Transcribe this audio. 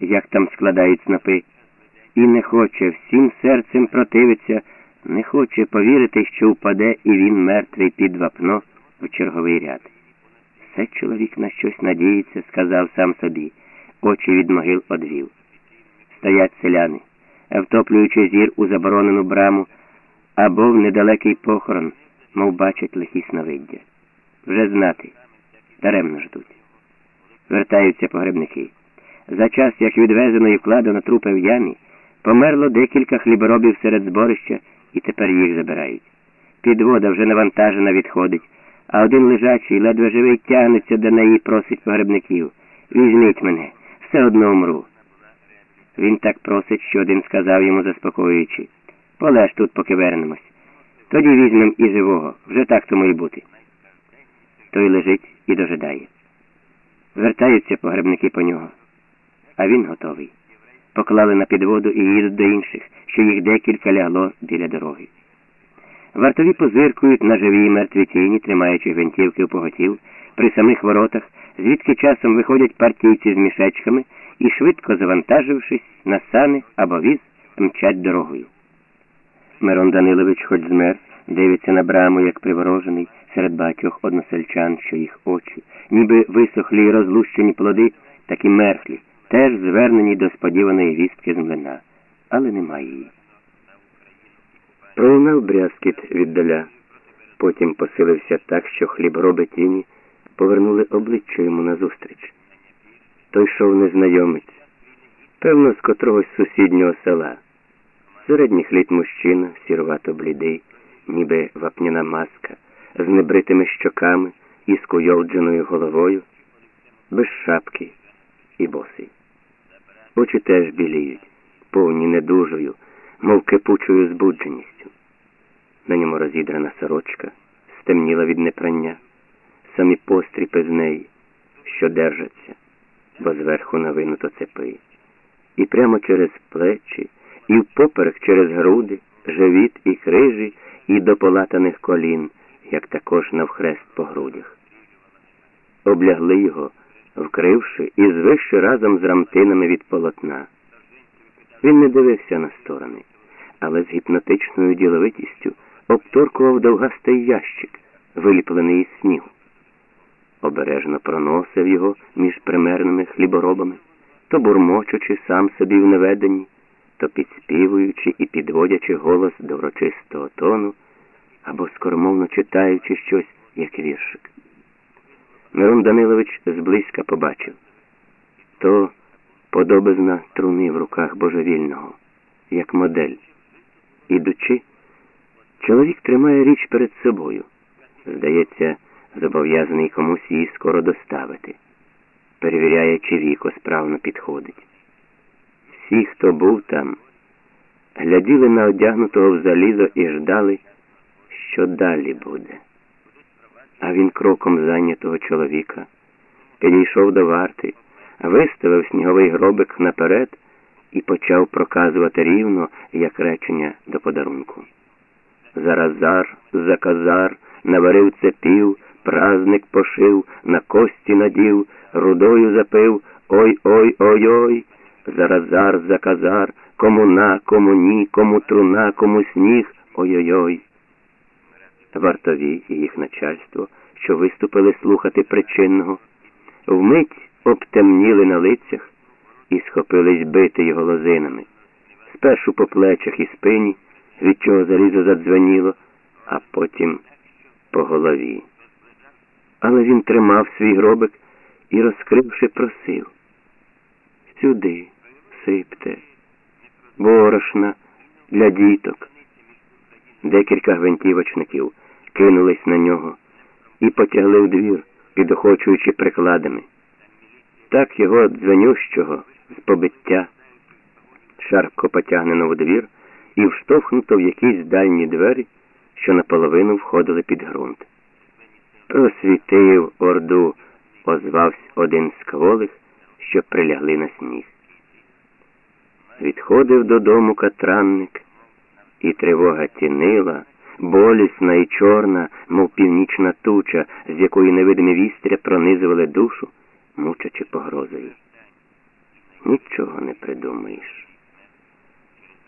як там складають снопи, і не хоче всім серцем противиться, не хоче повірити, що впаде і він мертвий під вапно в черговий ряд. Все чоловік на щось надіється, сказав сам собі, очі від могил одвів. Стоять селяни, втоплюючи зір у заборонену браму або в недалекий похорон, мов бачать лихі сновиддя. Вже знати, даремно ждуть. Вертаються погребники. За час, як відвезено і вкладено трупи в ямі, померло декілька хліборобів серед зборища, і тепер їх забирають. Підвода вже навантажена відходить, а один лежачий, ледве живий, тягнеться до неї і просить погребників. Візьміть мене, все одно умру. Він так просить, що один сказав йому, заспокоюючи. Полеж тут, поки вернемось. Тоді візьмем і живого, вже так тому і бути. Той лежить і дожидає. Вертаються погребники по нього, а він готовий. Поклали на підводу і їдуть до інших, що їх декілька лягло біля дороги. Вартові позиркують на живі і мертві тіні, тримаючи гвинтівки в поготів, при самих воротах, звідки часом виходять партійці з мішечками і, швидко завантажившись на сани або віз, мчать дорогою. Мирон Данилович, хоч змер, дивиться на браму, як приворожений, серед багатьох односельчан, що їх очі, ніби висохлі й розлущені плоди, такі мерхлі, теж звернені до сподіваної вістки з млина, але немає її. Пролунав брязкіт віддаля, потім посилився так, що хлібороби тіні повернули обличчя йому назустріч. Той йшов незнайомець, певно, з котрогось сусіднього села. Середніх літ мужчина, сірвато блідий, ніби вапняна маска, з небритими щоками і скуйовдженою головою, без шапки і босий. Очі теж біліють, повні недужою, мов кипучою збудженістю. На ньому розідрана сорочка, стемніла від непрання, самі постріпи з неї, що держаться, бо зверху навинуто цепи. І прямо через плечі, і впоперек через груди, живіт і крижі, і до полатаних колін, як також навхрест по грудях. Облягли його, вкривши і звище разом з рамтинами від полотна. Він не дивився на сторони, але з гіпнотичною діловитістю обторкував довгастий ящик, виліплений із снігу. Обережно проносив його між примерними хліборобами, то бурмочучи сам собі в неведенні, то підспівуючи і підводячи голос до врочистого тону, або скоромовно читаючи щось, як віршик. Мирон Данилович зблизька побачив то подобизна труни в руках божевільного, як модель. Ідучи, чоловік тримає річ перед собою. Здається, зобов'язаний комусь її скоро доставити. Перевіряє, чи віко справно підходить. Всі, хто був там, гляділи на одягнутого в залізо і ждали, що далі буде. А він кроком зайнятого чоловіка підійшов до варти, виставив сніговий гробик наперед і почав проказувати рівно, як речення до подарунку. Заразар, заказар, наварив цепів, праздник пошив, на кості надів, рудою запив, ой-ой-ой-ой. Заразар, заказар, кому на, кому ні, кому труна, кому сніг, ой-ой-ой. Вартові і їх начальство, що виступили слухати причинного, вмить обтемніли на лицях і схопились бити його лозинами. Спершу по плечах і спині, від чого залізо задзвеніло, а потім по голові. Але він тримав свій гробик і, розкривши, просив сюди сипте, борошна для діток. Декілька гвинтівочників кинулись на нього і потягли в двір, підохочуючи прикладами. Так його дзвенющого з побиття шарко потягнено в двір і вштовхнуто в якісь дальні двері, що наполовину входили під ґрунт. Просвітив орду, озвався один з кволих, що прилягли на сніг. Відходив додому катранник, і тривога тінила, болісна і чорна, мов північна туча, з якої невидимі вістря пронизували душу, мучачи погрозою. Нічого не придумаєш.